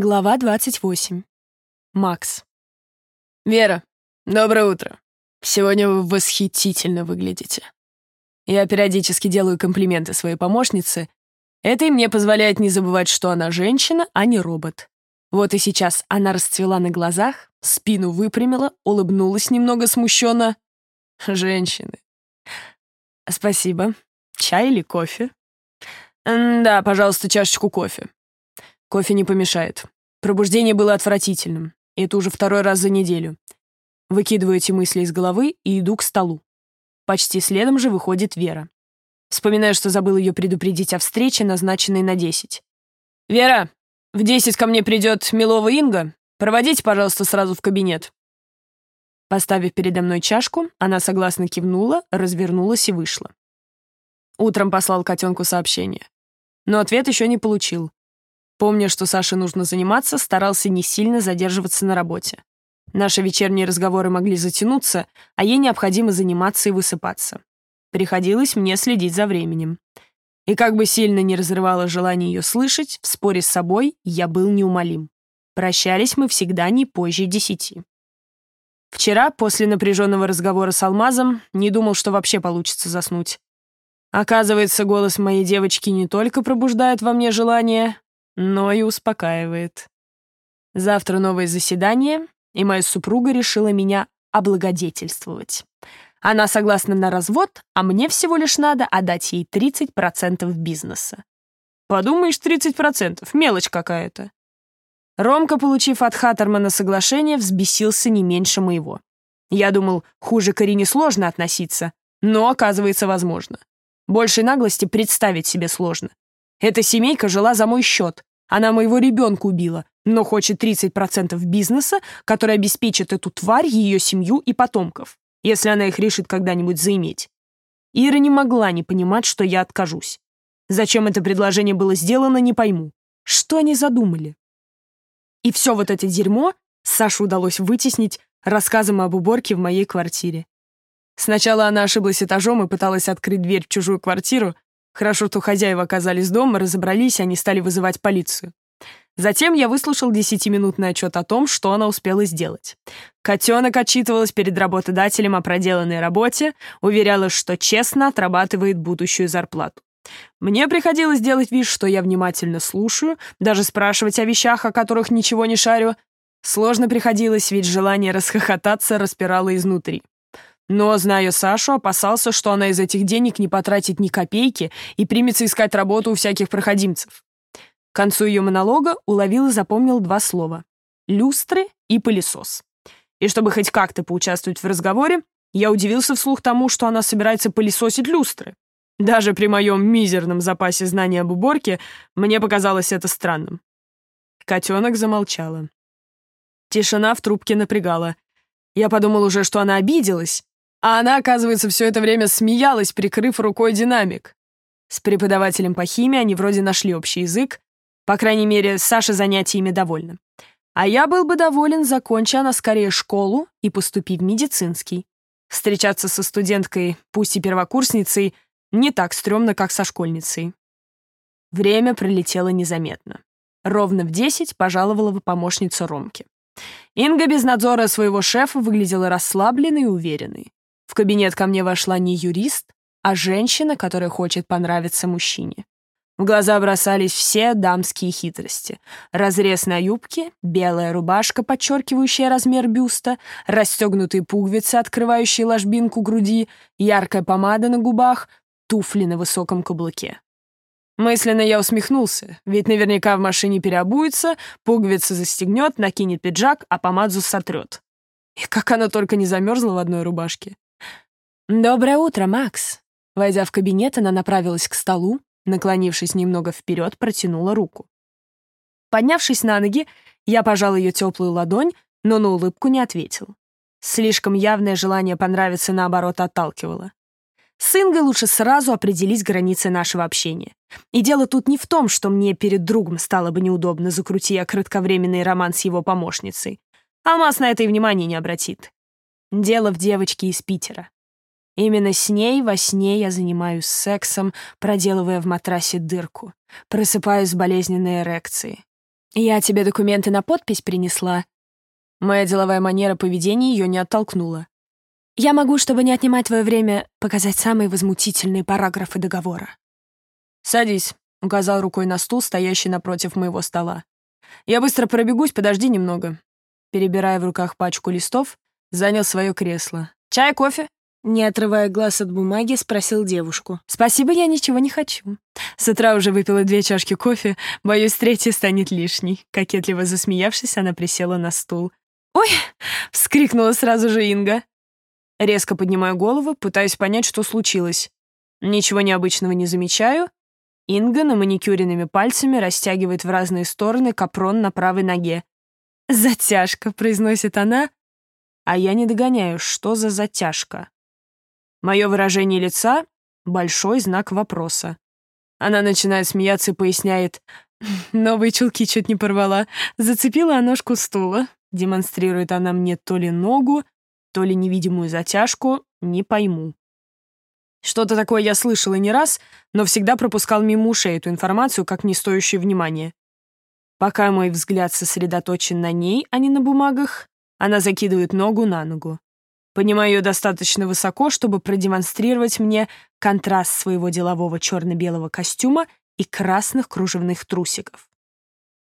Глава 28. Макс. «Вера, доброе утро. Сегодня вы восхитительно выглядите. Я периодически делаю комплименты своей помощнице. Это и мне позволяет не забывать, что она женщина, а не робот. Вот и сейчас она расцвела на глазах, спину выпрямила, улыбнулась немного смущенно. Женщины. Спасибо. Чай или кофе? Да, пожалуйста, чашечку кофе. Кофе не помешает. Пробуждение было отвратительным, и это уже второй раз за неделю. Выкидываю эти мысли из головы и иду к столу. Почти следом же выходит Вера. Вспоминаю, что забыл ее предупредить о встрече, назначенной на 10. «Вера, в 10 ко мне придет Милова Инга. Проводите, пожалуйста, сразу в кабинет». Поставив передо мной чашку, она согласно кивнула, развернулась и вышла. Утром послал котенку сообщение. Но ответ еще не получил. Помня, что Саше нужно заниматься, старался не сильно задерживаться на работе. Наши вечерние разговоры могли затянуться, а ей необходимо заниматься и высыпаться. Приходилось мне следить за временем. И как бы сильно не разрывало желание ее слышать, в споре с собой я был неумолим. Прощались мы всегда не позже десяти. Вчера, после напряженного разговора с Алмазом, не думал, что вообще получится заснуть. Оказывается, голос моей девочки не только пробуждает во мне желание, но и успокаивает. Завтра новое заседание, и моя супруга решила меня облагодетельствовать. Она согласна на развод, а мне всего лишь надо отдать ей 30% бизнеса. Подумаешь, 30%, мелочь какая-то. Ромка, получив от Хаттермана соглашение, взбесился не меньше моего. Я думал, хуже Карине сложно относиться, но, оказывается, возможно. Большей наглости представить себе сложно. Эта семейка жила за мой счет, она моего ребенка убила, но хочет 30% бизнеса, который обеспечит эту тварь, ее семью и потомков, если она их решит когда-нибудь заиметь. Ира не могла не понимать, что я откажусь. Зачем это предложение было сделано, не пойму. Что они задумали? И все вот это дерьмо Саше удалось вытеснить рассказом об уборке в моей квартире. Сначала она ошиблась этажом и пыталась открыть дверь в чужую квартиру, Хорошо, что хозяева оказались дома, разобрались, они стали вызывать полицию. Затем я выслушал десятиминутный отчет о том, что она успела сделать. Котенок отчитывалась перед работодателем о проделанной работе, уверяла, что честно отрабатывает будущую зарплату. Мне приходилось делать вид, что я внимательно слушаю, даже спрашивать о вещах, о которых ничего не шарю. Сложно приходилось, ведь желание расхохотаться распирало изнутри. Но, зная Сашу, опасался, что она из этих денег не потратит ни копейки и примется искать работу у всяких проходимцев. К концу ее монолога уловил и запомнил два слова — люстры и пылесос. И чтобы хоть как-то поучаствовать в разговоре, я удивился вслух тому, что она собирается пылесосить люстры. Даже при моем мизерном запасе знаний об уборке мне показалось это странным. Котенок замолчала. Тишина в трубке напрягала. Я подумал уже, что она обиделась, а она, оказывается, все это время смеялась, прикрыв рукой динамик. С преподавателем по химии они вроде нашли общий язык. По крайней мере, Саша занятиями довольна. А я был бы доволен, закончи она скорее школу и поступи в медицинский. Встречаться со студенткой, пусть и первокурсницей, не так стрёмно, как со школьницей. Время пролетело незаметно. Ровно в десять пожаловала помощница Ромки. Инга без надзора своего шефа выглядела расслабленной и уверенной. Кабинет ко мне вошла не юрист, а женщина, которая хочет понравиться мужчине. В глаза бросались все дамские хитрости. Разрез на юбке, белая рубашка, подчеркивающая размер бюста, расстегнутые пуговицы, открывающие ложбинку груди, яркая помада на губах, туфли на высоком каблуке. Мысленно я усмехнулся, ведь наверняка в машине переобуется, пуговицы застегнет, накинет пиджак, а помаду сотрет. И как она только не замерзла в одной рубашке. «Доброе утро, Макс!» Войдя в кабинет, она направилась к столу, наклонившись немного вперед, протянула руку. Поднявшись на ноги, я пожал ее теплую ладонь, но на улыбку не ответил. Слишком явное желание понравиться, наоборот, отталкивало. С Ингой лучше сразу определить границы нашего общения. И дело тут не в том, что мне перед другом стало бы неудобно, закрути я кратковременный роман с его помощницей. Алмаз на это и внимания не обратит. Дело в девочке из Питера. Именно с ней во сне я занимаюсь сексом, проделывая в матрасе дырку. Просыпаюсь с болезненной эрекцией. Я тебе документы на подпись принесла. Моя деловая манера поведения ее не оттолкнула. Я могу, чтобы не отнимать твое время, показать самые возмутительные параграфы договора. «Садись», — указал рукой на стул, стоящий напротив моего стола. «Я быстро пробегусь, подожди немного». Перебирая в руках пачку листов, занял свое кресло. «Чай, кофе?» Не отрывая глаз от бумаги, спросил девушку. «Спасибо, я ничего не хочу. С утра уже выпила две чашки кофе, боюсь, третья станет лишней». Кокетливо засмеявшись, она присела на стул. «Ой!» — вскрикнула сразу же Инга. Резко поднимаю голову, пытаюсь понять, что случилось. Ничего необычного не замечаю. Инга на маникюренными пальцами растягивает в разные стороны капрон на правой ноге. «Затяжка», — произносит она, а я не догоняю, что за затяжка. Мое выражение лица — большой знак вопроса. Она начинает смеяться и поясняет. «Новые чулки чуть не порвала. Зацепила ножку стула». Демонстрирует она мне то ли ногу, то ли невидимую затяжку, не пойму. Что-то такое я слышал и не раз, но всегда пропускал мимо ушей эту информацию как не стоящую внимания. Пока мой взгляд сосредоточен на ней, а не на бумагах, она закидывает ногу на ногу. Понимаю ее достаточно высоко, чтобы продемонстрировать мне контраст своего делового черно-белого костюма и красных кружевных трусиков.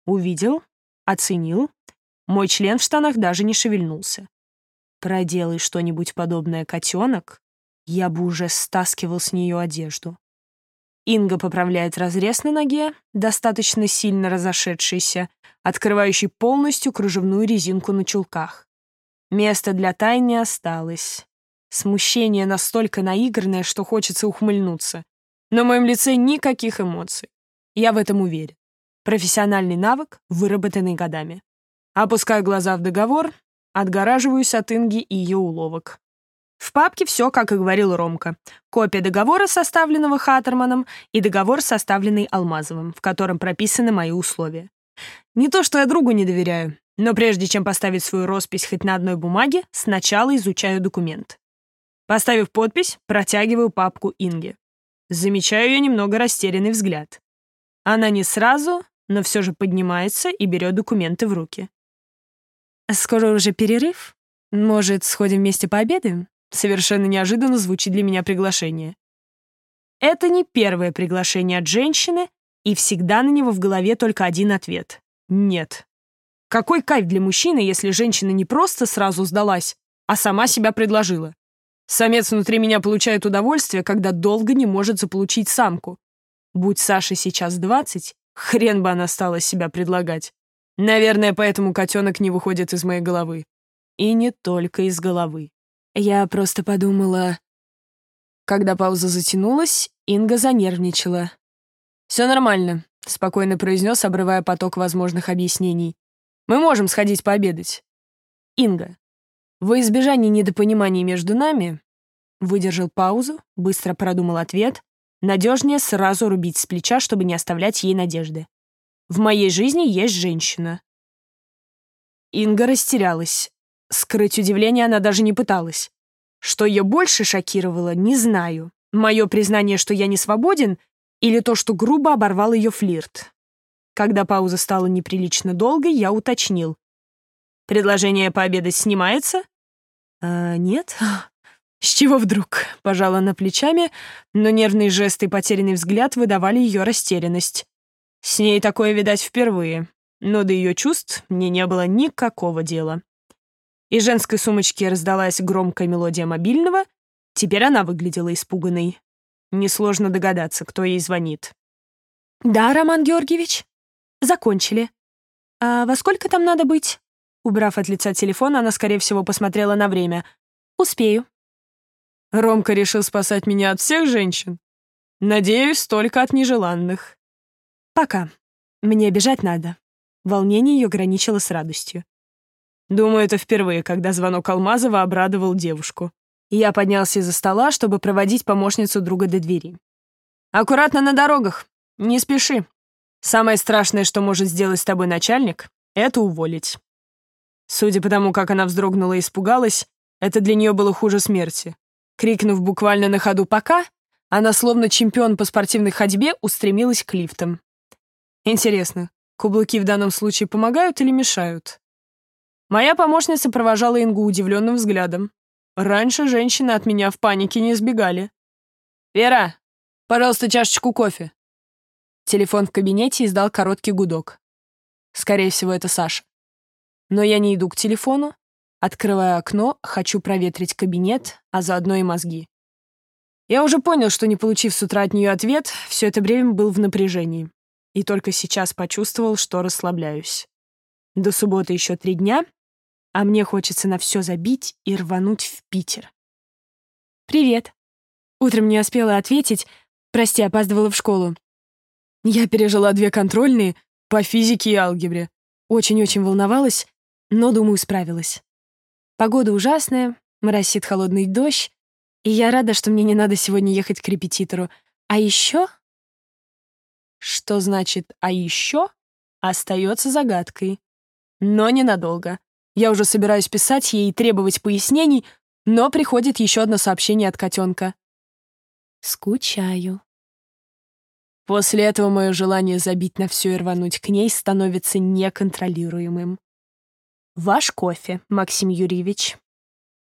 Увидел, оценил. Мой член в штанах даже не шевельнулся. Проделай что-нибудь подобное котенок, я бы уже стаскивал с нее одежду. Инга поправляет разрез на ноге, достаточно сильно разошедшийся, открывающий полностью кружевную резинку на чулках. Места для тай не осталось. Смущение настолько наигранное, что хочется ухмыльнуться. На моем лице никаких эмоций. Я в этом уверен. Профессиональный навык, выработанный годами. Опускаю глаза в договор, отгораживаюсь от Инги и ее уловок. В папке все, как и говорил Ромка. Копия договора, составленного Хаттерманом, и договор, составленный Алмазовым, в котором прописаны мои условия. Не то, что я другу не доверяю. Но прежде чем поставить свою роспись хоть на одной бумаге, сначала изучаю документ. Поставив подпись, протягиваю папку Инге. Замечаю ее немного растерянный взгляд. Она не сразу, но все же поднимается и берет документы в руки. «Скоро уже перерыв? Может, сходим вместе пообедаем?» Совершенно неожиданно звучит для меня приглашение. Это не первое приглашение от женщины, и всегда на него в голове только один ответ — «нет». Какой кайф для мужчины, если женщина не просто сразу сдалась, а сама себя предложила? Самец внутри меня получает удовольствие, когда долго не может заполучить самку. Будь Саше сейчас двадцать, хрен бы она стала себя предлагать. Наверное, поэтому котенок не выходит из моей головы. И не только из головы. Я просто подумала... Когда пауза затянулась, Инга занервничала. «Все нормально», — спокойно произнес, обрывая поток возможных объяснений. Мы можем сходить пообедать. Инга, во избежание недопониманий между нами, выдержал паузу, быстро продумал ответ, надежнее сразу рубить с плеча, чтобы не оставлять ей надежды. В моей жизни есть женщина. Инга растерялась. Скрыть удивление она даже не пыталась. Что ее больше шокировало, не знаю. Мое признание, что я не свободен, или то, что грубо оборвал ее флирт. Когда пауза стала неприлично долгой, я уточнил. «Предложение пообедать снимается?» «А, нет». «С чего вдруг?» — пожала она плечами, но нервные жесты и потерянный взгляд выдавали ее растерянность. С ней такое, видать, впервые, но до ее чувств мне не было никакого дела. Из женской сумочки раздалась громкая мелодия мобильного, теперь она выглядела испуганной. Несложно догадаться, кто ей звонит. «Да, Роман Георгиевич?» Закончили. А во сколько там надо быть? Убрав от лица телефон, она, скорее всего, посмотрела на время. Успею. Ромка решил спасать меня от всех женщин. Надеюсь, только от нежеланных. Пока. Мне бежать надо. Волнение ее граничило с радостью. Думаю, это впервые, когда звонок Алмазова обрадовал девушку. Я поднялся из-за стола, чтобы проводить помощницу друга до двери. «Аккуратно на дорогах. Не спеши. Самое страшное, что может сделать с тобой начальник, это уволить. Судя по тому, как она вздрогнула и испугалась, это для нее было хуже смерти. Крикнув буквально на ходу «пока», она, словно чемпион по спортивной ходьбе, устремилась к лифтам. Интересно, Каблуки в данном случае помогают или мешают? Моя помощница провожала Ингу удивленным взглядом. Раньше женщины от меня в панике не сбегали. «Вера, пожалуйста, чашечку кофе». Телефон в кабинете издал короткий гудок. Скорее всего, это Саша. Но я не иду к телефону, открываю окно, хочу проветрить кабинет, а заодно и мозги. Я уже понял, что не получив с утра от нее ответ, все это время был в напряжении. И только сейчас почувствовал, что расслабляюсь. До субботы еще три дня, а мне хочется на все забить и рвануть в Питер. «Привет». Утром не успела ответить. Прости, опаздывала в школу. Я пережила две контрольные по физике и алгебре. Очень-очень волновалась, но, думаю, справилась. Погода ужасная, моросит холодный дождь, и я рада, что мне не надо сегодня ехать к репетитору. А еще... Что значит «а еще» остается загадкой. Но ненадолго. Я уже собираюсь писать ей и требовать пояснений, но приходит еще одно сообщение от котенка. Скучаю. После этого мое желание забить на все и рвануть к ней становится неконтролируемым. Ваш кофе, Максим Юрьевич.